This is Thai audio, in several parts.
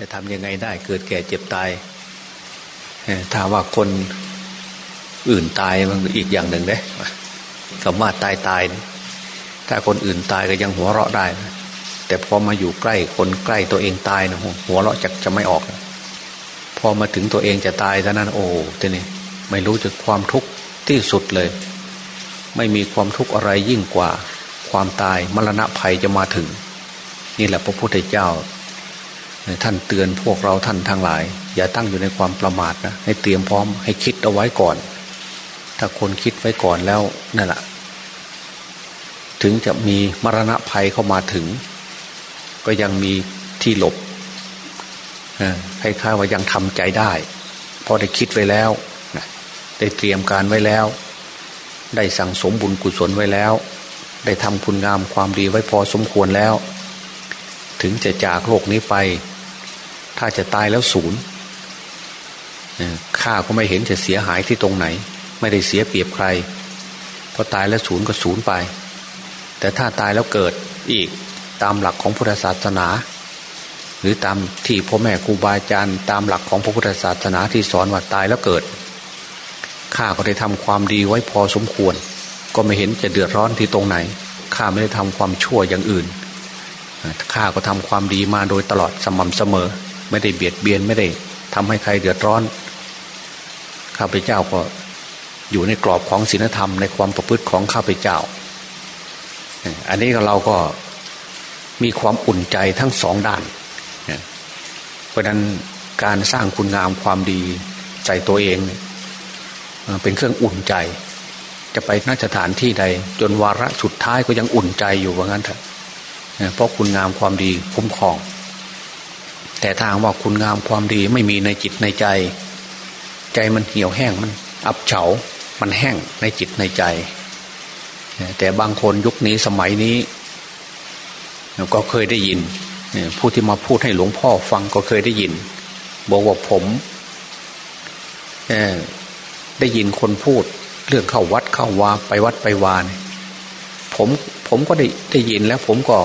จะทำยังไงได้เกิดแก่เจ็บตายถ้าว่าคนอื่นตายมันอีกอย่างหนึ่งเด้คำว่าตายตาย ถ้าคนอื่นตายก็ยังหัวเราะได้ แต่พอมาอยู่ใกล้คนใกล้ตัวเองตายนะหัวเราะจะจะไม่ออก พอมาถึงตัวเองจะตายท่านั้นโอ้ทีนี้ไม่รู้จะความทุกข์ที่สุดเลย ไม่มีความทุกข์อะไรยิ่งกว่า ความตายมรณะภัยจะมาถึง นี่แหละพระพุทธเจ้า ท่านเตือนพวกเราท่านทั้งหลาย อย่าตั้งอยู่ในความประมาทนะให้เตรียมพร้อมให้คิดเอาไว้ก่อน ถ้าคนคิดไว้ก่อนแล้วนั่นแหละถึงจะมีมรณะภัยเข้ามาถึง ก็ยังมีที่หลบคล้ายๆว่ายังทำใจได้เพราะได้คิดไว้แล้วได้เตรียมการไว้แล้ว ได้สั่งสมบุญกุศลไว้แล้ว ได้ทำคุณงามความดีไว้พอสมควรแล้ว ถึงจะจากโลกนี้ไป ถ้าจะตายแล้วศูนย์ข้าก็ไม่เห็นจะเสียหายที่ตรงไหน ไม่ได้เสียเปรียบใครพอตายแล้วศูนย์ก็ศูนย์ไป แต่ถ้าตายแล้วเกิดอีกตามหลักของพุทธศาสนา หรือตามที่พ่อแม่ครูบาอาจารย์ตามหลักของพระพุทธศาสนาที่สอนว่าตายแล้วเกิดข้าก็ได้ทำความดีไว้พอสมควร ก็ไม่เห็นจะเดือดร้อนที่ตรงไหนข้าไม่ได้ทำความชั่วอย่างอื่นข้าก็ทำความดีมาโดยตลอดสม่ำเสมอ ไม่ได้เบียดเบียนไม่ได้ทำให้ใครเดือดร้อน ข้าพเจ้าก็อยู่ในกรอบของศีลธรรมในความประพฤติของข้าพเจ้า อันนี้เราก็มีความอุ่นใจทั้งสองด้าน เพราะนั้นการสร้างคุณงามความดีใจตัวเอง เป็นเครื่องอุ่นใจ จะไปนักสถานที่ใด จนวาระสุดท้ายก็ยังอุ่นใจอยู่ว่างั้นเถอะเพราะคุณงามความดีคุ้มครอง แต่ทางว่าคุณงามความดีไม่มีในจิตในใจ ใจมันเหี่ยวแห้งมันอับเฉา มันแห้งในจิตในใจ แต่บางคนยุคนี้สมัยนี้ ก็เคยได้ยิน ผู้ที่มาพูดให้หลวงพ่อฟังก็เคยได้ยิน บอกว่าผมได้ยินคนพูดเรื่องเข้าวัดเข้าวาไปวัดไปวานผมผมก็ได้ได้ยินแล้วผมก็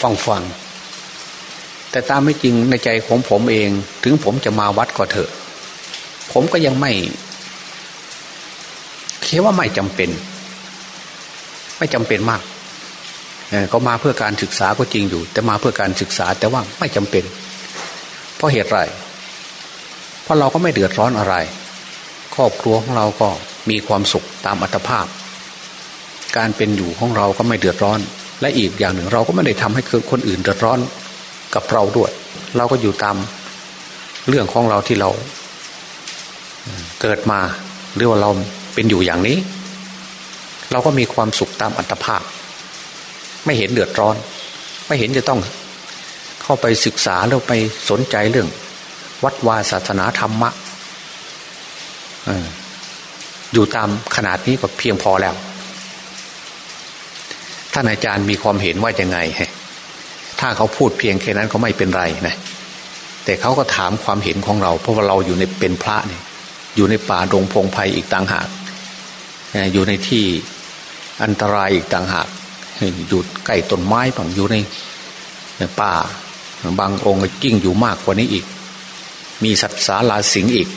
ฟังฟัง แต่ตามไม่จริงในใจของผมเอง ถึงผมจะมาวัดก็เถอะ ผมก็ยังไม่คิดว่าไม่จำเป็น ไม่จำเป็นมากเขามาเพื่อการศึกษาก็จริงอยู่ แต่มาเพื่อการศึกษาแต่ว่าไม่จำเป็น เพราะเหตุไรเพราะเราก็ไม่เดือดร้อนอะไร ครอบครัวของเราก็มีความสุขตามอัตภาพ การเป็นอยู่ของเราก็ไม่เดือดร้อน และอีกอย่างหนึ่งเราก็ไม่ได้ทำให้คนอื่นเดือดร้อน กับเราด้วย เราก็อยู่ตามเรื่องของเราที่เรา เกิดมาหรือว่าเราเป็นอยู่อย่างนี้ เราก็มีความสุขตามอัตภาพ ไม่เห็นเดือดร้อน ไม่เห็นจะต้องเข้าไปศึกษาแล้วไปสนใจเรื่อง วัดวาศาสนาธรรมะอยู่ตามขนาดนี้ก็เพียงพอแล้ว ท่านอาจารย์มีความเห็นว่ายังไง ถ้าเขาพูดเพียงแค่นั้นก็ไม่เป็นไรนะแต่เขาก็ถามความเห็นของเรา เพราะว่าเราอยู่ในเป็นพระเนี่ยอยู่ในป่าดงพงไพ่อีกต่างหากอยู่ในที่อันตรายอีกต่างหากอยู่ใกล้ต้นไม้บางอยู่ในป่า บางองค์กิ้งอยู่มากกว่านี้อีก มีสัตว์สาลาสิงอีก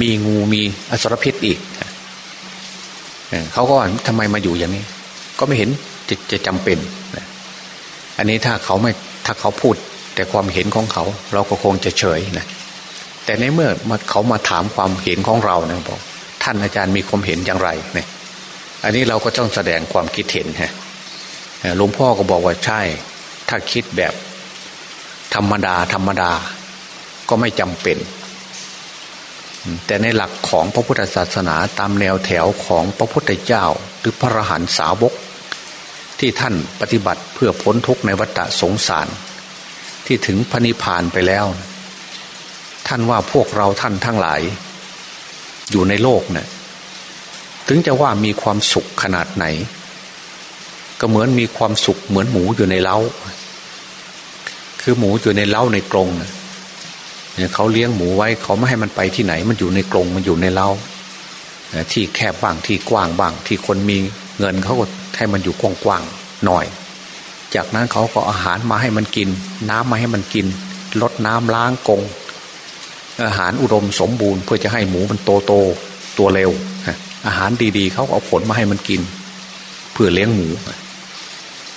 มีงูมีอสรพิษอีกเขาก็ทำไมมาอยู่อย่างนี้ ก็ไม่เห็นจะจะจำเป็น อันนี้ถ้าเขาไม่ถ้าเขาพูด แต่ความเห็นของเขา เราก็คงจะเฉยนะแต่ในเมื่อมาเขามาถามความเห็นของเราเนี่ยบอกท่านอาจารย์มีความเห็นอย่างไรเนี่ยอันนี้เราก็ต้องแสดงความคิดเห็นฮะหลวงพ่อก็บอกว่าใช่ ถ้าคิดแบบธรรมดา ธรรมดา ก็ไม่จำเป็น แต่ในหลักของพระพุทธศาสนาตามแนวแถวของพระพุทธเจ้า หรือพระรหันสาวก ที่ท่านปฏิบัติเพื่อพ้นทุกข์ในวัฏสงสาร ที่ถึงพระนิพพานไปแล้ว ท่านว่าพวกเราท่านทั้งหลาย อยู่ในโลกเนะี่ยถึงจะว่ามีความสุขขนาดไหน ก็เหมือนมีความสุขเหมือนหมูอยู่ในเล้า คือหมูอยู่ในเล้าในกรงเนี่ยเขาเลี้ยงหมูไว้เขาไม่ให้มันไปที่ไหน มันอยู่ในกรงมันอยู่ในเล้าที่แคบบ้างที่กว้างบ้าง ที่คนมีเงินเขาก็ ให้มันอยู่กว้างๆหน่อย จากนั้นเขาก็อาหารมาให้มันกิน น้ำมาให้มันกินลดน้ำล้างกง อาหารอุดมสมบูรณ์เพื่อจะให้หมูมันโตโตตัวเร็ว อาหารดีๆ เขาเอาผลมาให้มันกิน เพื่อเลี้ยงหมู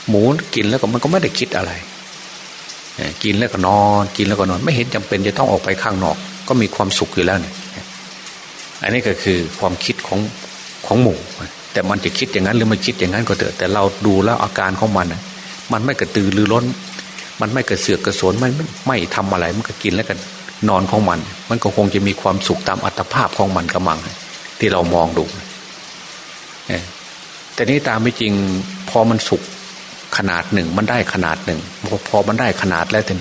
หมูกินแล้วก็มันก็ไม่ได้คิดอะไร กินแล้วก็นอน กินแล้วก็นอน ไม่เห็นจำเป็นจะต้องออกไปข้างนอก ก็มีความสุขอยู่แล้วเนี่ยอันนี้ก็คือความคิดของของหมู แต่มันจะคิดอย่างนั้นหรือไม่คิดอย่างนั้นก็เถอะแต่เราดูแล้วอาการของมันมันไม่กระตือรือร้น มันไม่กระเสือกกระสนไม่ไม่ทำอะไรมันก็กินแล้วกันนอนของมัน มันก็คงจะมีความสุขตามอัตภาพของมันกระมัง ที่เรามองดูแต่นี้ตามไม่จริงพอมันสุกขนาดหนึ่ง มันได้ขนาดหนึ่งพอพอมันได้ขนาดแล้วถึง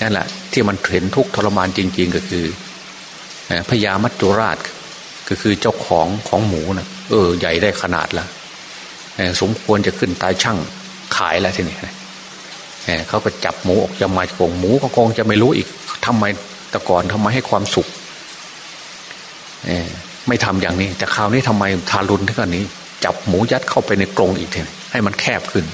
นั่นแหละ ที่มันเห็นทุกทรมานจริง ๆ ก็คือพญามัจจุราชก็คือเจ้าของของหมูนะ เออ ใหญ่ได้ขนาดละสมควรจะขึ้นตายช่างขายแล้วทีนี้เขาก็จับหมูออกจะมาโกงหมูก็คงจะไม่รู้อีกทำไมแต่ก่อนทำไมให้ความสุขไม่ทำอย่างนี้ แต่คราวนี้ทำไมทารุณท่านี้ จับหมูยัดเข้าไปในกรงอีกทีให้มันแคบขึ้น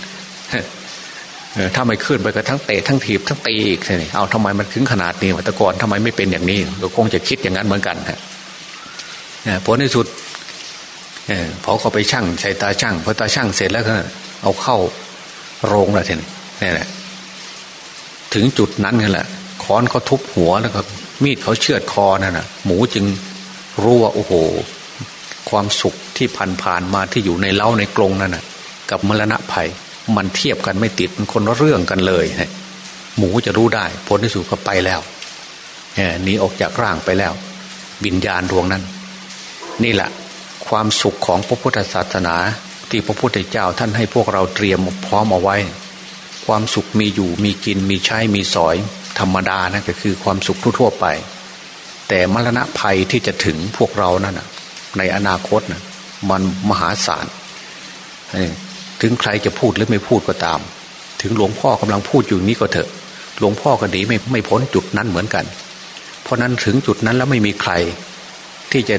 ถ้าไม่ขึ้นไปก็ทั้งเตะทั้งถีบทั้งตีอีกทีเอาทำไมมันถึงขนาดนี้ต่ก่อนทำไมไม่เป็นอย่างนี้เราคงจะคิดอย่างนั้นเหมือนกันฮะผลในสุด เขาไปช่างใช้ตาช่างพอตาช่างเสร็จแล้วก็เอาเข้าโรงล้วทีนี้นี่แหละถึงจุดนั้นกันแหละค้อนเขาทุบหัวแล้วก็มีดเขาเชือดคอนั่นนะหมูจึงรู้ว่าโอ้โห ความสุขที่ผ่านผ่านมาที่อยู่ในเล้าในกรงนั่นนะกับมรณะภัย มันเทียบกันไม่ติดมันคนละเรื่องกันเลยหมูจะรู้ได้ผลที่สุดเขาไปแล้วหนีออกจากร่างไปแล้ววิญญาณดวงนั้น นี่แหละ ความสุขของพระพุทธศาสนา ที่พระพุทธเจ้าท่านให้พวกเราเตรียมพร้อมเอาไว้ ความสุขมีอยู่มีกินมีใช้มีสอย ธรรมดานะก็คือความสุขทั่วๆไป แต่มรณะภัยที่จะถึงพวกเรานั่นนะในอนาคตนะมันมหาศาลถึงใครจะพูดหรือไม่พูดก็ตาม ถึงหลวงพ่อกำลังพูดอยู่นี้ก็เถอะ หลวงพ่อก็ดีไม่ไม่พ้นจุดนั้นเหมือนกัน เพราะนั้นถึงจุดนั้นแล้วไม่มีใคร ที่จะ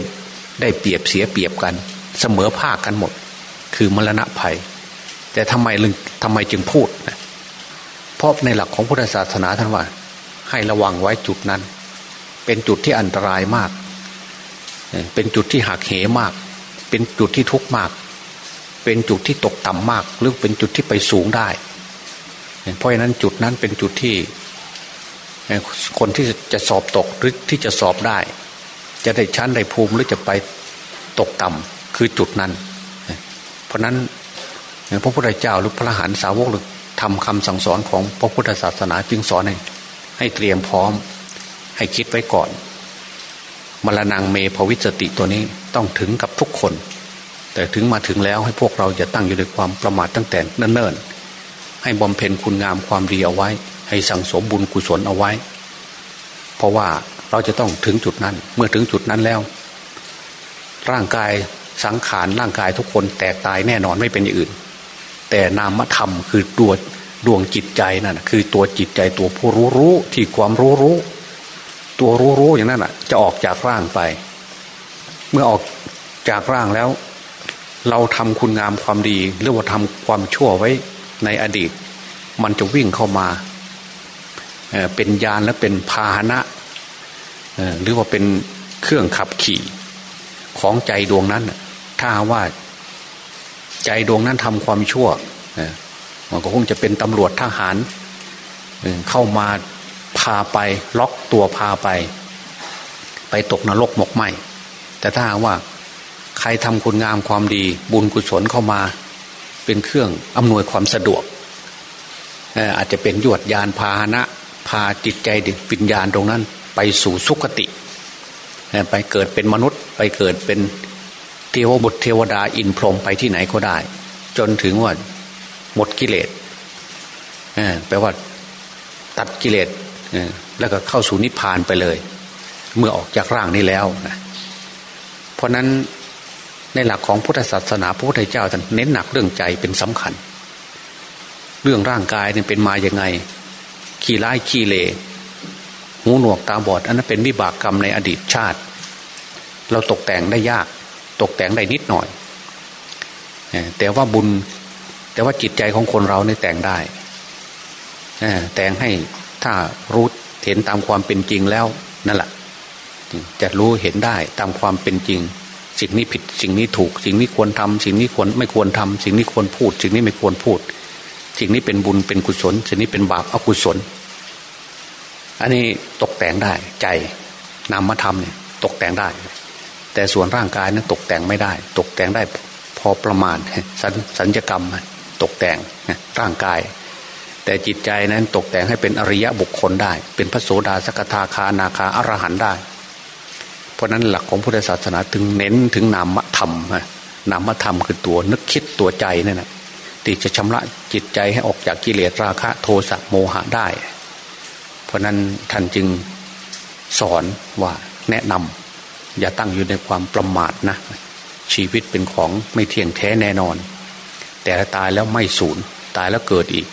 ได้เปรียบเสียเปรียบกัน เสมอภาคกันหมด คือมรณะภัย แต่ทำไมลึงทำไมจึงพูดนะเพราะในหลักของพุทธศาสนาท่านว่า ให้ระวังไว้จุดนั้น เป็นจุดที่อันตรายมาก เป็นจุดที่หักเหมาก เป็นจุดที่ทุกข์มาก เป็นจุดที่ตกต่ำมาก หรือเป็นจุดที่ไปสูงได้ เพราะฉะนั้นจุดนั้นเป็นจุดที่คนที่จะสอบตกหรือที่จะสอบได้ จะได้ชั้นได้ภูมิหรือจะไปตกต่ำคือจุดนั้น เพราะนั้นพระพุทธเจ้าหรือพระหันสาวกหรือทำคำสั่งสอนของพระพุทธศาสนาจึงสอนให้ให้เตรียมพร้อม ให้คิดไว้ก่อน มรณงเมภวิสติตัวนี้ต้องถึงกับทุกคน แต่ถึงมาถึงแล้วให้พวกเราจะตั้งอยู่ในความประมาทตั้งแต่เนิ่นๆ ให้บำเพ็ญคุณงามความดีเอาไว้ ให้สั่งสมบุญกุศลเอาไว้ เพราะว่า เราจะต้องถึงจุดนั้น เมื่อถึงจุดนั้นแล้ว ร่างกายสังขารร่างกายทุกคนแตกตายแน่นอนไม่เป็นอย่างอื่น แต่นามธรรมคือตัวดวงจิตใจนั่นคือตัวจิตใจตัวผู้รู้รู้ที่ความรู้รู้ ตัวรู้รู้อย่างนั้นอะ จะออกจากร่างไป เมื่อออกจากร่างแล้ว เราทำคุณงามความดี หรือว่าทำความชั่วไว้ในอดีต มันจะวิ่งเข้ามาเป็นยานและเป็นพาหนะ หรือว่าเป็นเครื่องขับขี่ของใจดวงนั้น ถ้าว่าใจดวงนั้นทำความชั่วมันก็คงจะเป็นตำรวจทหารเข้ามาพาไปล็อกตัวพาไป ไปตกนรกหมกไหมแต่ถ้าว่าใครทำคุณงามความดี บุญกุศลเข้ามา เป็นเครื่องอำนวยความสะดวกอาจจะเป็นยวดยานพาหนะ พาจิตใจวิญญาณตรงนั้น ไปสู่สุคติ ไปเกิดเป็นมนุษย์ ไปเกิดเป็นเทวบุตรเทวดาอินพรหมไปที่ไหนก็ได้ จนถึงว่าหมดกิเลสแปลว่าตัดกิเลสแล้วก็เข้าสู่นิพพานไปเลย เมื่อออกจากร่างนี้แล้วนะเพราะนั้นในหลักของพุทธศาสนาพระพุทธเจ้าท่านเน้นหนักเรื่องใจเป็นสำคัญ เรื่องร่างกายเนี่ยเป็นมาอย่างไง ขี้ร้ายขี้เล หูหนวกตาบอด อันนั้นเป็นวิบากกรรมในอดีตชาติ เราตกแต่งได้ยาก ตกแต่งได้นิดหน่อย แต่ว่าบุญ แต่ว่าจิตใจของคนเราเนี่ยแต่งได้แต่งให้ถ้ารู้เห็นตามความเป็นจริงแล้วนั่นแหละจะรู้เห็นได้ตามความเป็นจริง สิ่งนี้ผิดสิ่งนี้ถูก สิ่งนี้ควรทำสิ่งนี้ควรไม่ควรทำสิ่งนี้ควรพูด สิ่งนี้ไม่ควรพูด สิ่งนี้เป็นบุญเป็นกุศล สิ่งนี้เป็นบาปอกุศล อันนี้ตกแต่งได้ใจนามธรรมเนี่ยตกแต่งได้ แต่ส่วนร่างกายนั้นตกแต่งไม่ได้ ตกแต่งได้พอประมาณสัญสัญญกรรมตกแต่งร่างกาย แต่จิตใจนั้นตกแต่งให้เป็นอริยะบุคคลได้ เป็นพระโสดาสกทาคานาคาอรหันได้ เพราะนั้นหลักของพุทธศาสนาถึงเน้นถึงนามธรรมนามธรรมคือตัวนึกคิดตัวใจนี่นะที่จะชำระจิตใจให้ออกจากกิเลสราคะโทสะโมหะได้ เพราะนั้นท่านจึงสอนว่าแนะนำอย่าตั้งอยู่ในความประมาทนะ ชีวิตเป็นของไม่เที่ยงแท้แน่นอน แต่ตายแล้วไม่สูญตายแล้วเกิดอีก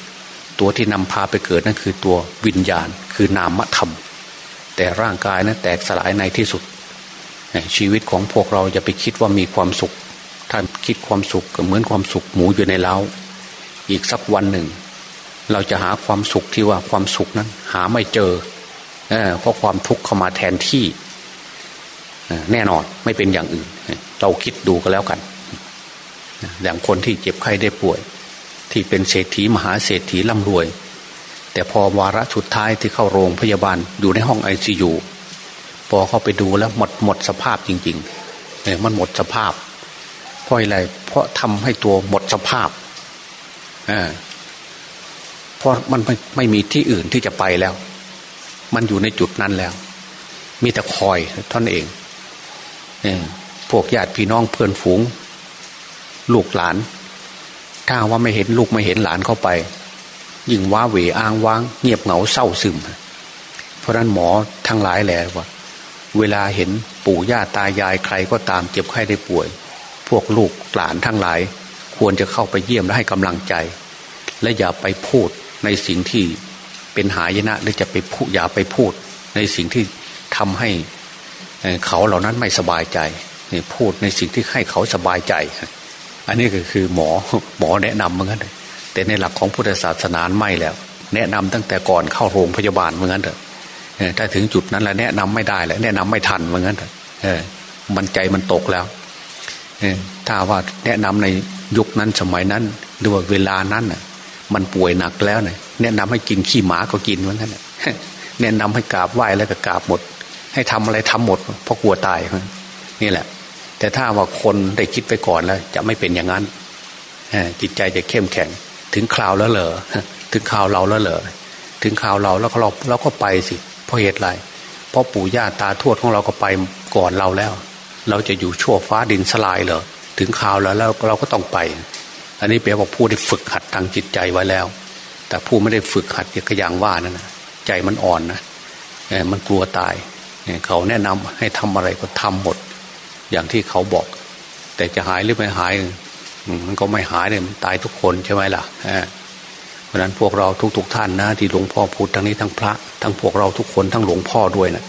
ตัวที่นำพาไปเกิดนั่นคือตัววิญญาณ คือนามธรรม แต่ร่างกายนะั้นแตกสลายในที่สุด ชีวิตของพวกเราจะไปคิดว่ามีความสุข ถ้าคิดความสุขก็เหมือนความสุขหมูอยู่ในเล้า อีกสักวันหนึ่ง เราจะหาความสุขที่ว่าความสุขนั้น หาไม่เจอเพราะความทุกข์เข้ามาแทนที่แน่นอนไม่เป็นอย่างอื่น เราคิดดูก็แล้วกันอย่างคนที่เจ็บไข้ได้ป่วย ที่เป็นเศรษฐีมหาเศรษฐีร่ำรวย แต่พอวาระสุดท้ายที่เข้าโรงพยาบาลอยู่ในห้องไอซียูพอเข้าไปดูแล้วหมดหมดสภาพจริงๆเนี่ยมันหมดสภาพ เพราะอะไรเพราะทำให้ตัวหมดสภาพอ่า เพราะมันไม่ไม่มีที่อื่นที่จะไปแล้ว มันอยู่ในจุดนั้นแล้ว มีแต่คอยท่านเองพวกญาติพี่น้องเพื่อนฝูง ลูกหลาน ถ้าว่าไม่เห็นลูกไม่เห็นหลานเข้าไป ยิ่งว้าเหวอ้างว้าง เงียบเหงาเศร้าซึม เพราะนั้นหมอทั้งหลายแหละว่า เวลาเห็นปู่ย่าตายายใครก็ตามเจ็บไข้ได้ป่วย พวกลูกหลานทั้งหลาย ควรจะเข้าไปเยี่ยมและให้กำลังใจ และอย่าไปพูด ในสิ่งที่เป็นหายนะหรือจะไปพูดอย่าไปพูด ในสิ่งที่ทำให้เขาเหล่านั้นไม่สบายใจพูดในสิ่งที่ให้เขาสบายใจ อันนี้ก็คือหมอหมอแนะนำเหมือนกันแต่ในหลักของพุทธศาสนาไม่แล้ว แนะนำตั้งแต่ก่อนเข้าโรงพยาบาลเหมือนกันเถอะถ้าถึงจุดนั้นแล้วแนะนำไม่ได้แล้วแนะนำไม่ทันเหมือนกันเถอะมันใจมันตกแล้วถ้าว่าแนะนำในยุคนั้นสมัยนั้นหรือว่าเวลานั้น มันป่วยหนักแล้วเนี่ยแนะนำให้กินขี้หมาก็กินเหมือนกันแนะนำให้กราบไหว้แล้วก็กราบหมด ให้ทำอะไรทำหมดเพราะกลัวตายนี่แหละ แต่ถ้าว่าคนได้คิดไปก่อนแล้ว จะไม่เป็นอย่างนั้นจิตใจจะเข้มแข็ง ถึงคราวแล้วเหรอถึงคราวเราแล้วเหรอถึงคราวเราแล้วเราเราก็ไปสิเพราะเหตุไรเพราะปู่ย่าตาทวดของเราก็ไปก่อนเราแล้ว เราจะอยู่ชั่วฟ้าดินสลายเหรอถึงคราวแล้วแล้วเราก็ต้องไป อันนี้แปลว่าผู้ได้ฝึกหัดทางจิตใจไว้แล้ว แต่ผู้ไม่ได้ฝึกหัดอย่างว่านั่นนะใจมันอ่อนนะมันกลัวตายเขาแนะนำให้ทำอะไรก็ทำหมด อย่างที่เขาบอก แต่จะหายหรือไม่หาย มันก็ไม่หายเลยมันตายทุกคนใช่ไหมล่ะเพราะนั้นพวกเราทุกๆทท่านนะ ที่หลวงพ่อพูดทั้งนี้ทั้งพระ ทั้งพวกเราทุกคนทั้งหลวงพ่อด้วยนะ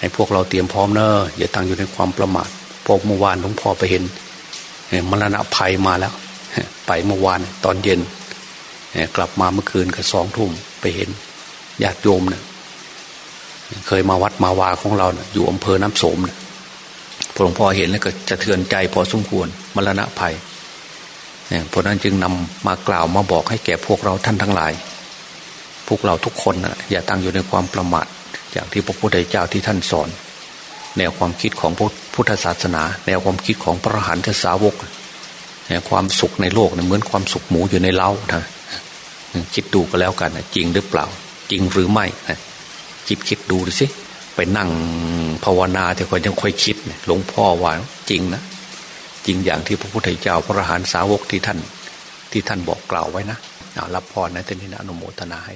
ให้พวกเราเตรียมพร้อมเนอะอย่าตั้งอยู่ในความประมาทพอเมื่อวานหลวงพ่อไปเห็นมรณะภัยมาแล้ว ไปเมื่อวานตอนเย็น กลับมาเมื่อคืนก็สองทุ่มไปเห็นญาติโยมเนะี่ยเคยมาวัดมาวาของเราเนะอยู่อำเภอน้ำโสมนะพหลวงพ่อเห็นแล้วก็จะเทือนใจพอสมควรมรณะภัยเพราะนั้นจึงนำมากล่าวมาบอกให้แก่พวกเราท่านทั้งหลาย พวกเราทุกคนนะอย่าตั้งอยู่ในความประมาทอย่างที่พระพุทธเจ้าที่ท่านสอน แนวความคิดของพุทธศาสนา แนวความคิดของพระหันทสาวก ความสุขในโลกเหมือนความสุขหมูอยู่ในเล้านะคิดดูก็แล้วกันจริงหรือเปล่า จริงหรือไม่คิดคิดดูสิไปนั่งภาวนาแต่คนยังค่อยคิดหลวงพ่อว่าจริงนะจริงอย่างที่พระพุทธเจ้าพระอรหันตสาวกที่ท่าน ที่ท่านบอกกล่าวไว้นะรับพรนะท่านนี้นะอนุโมทนาให้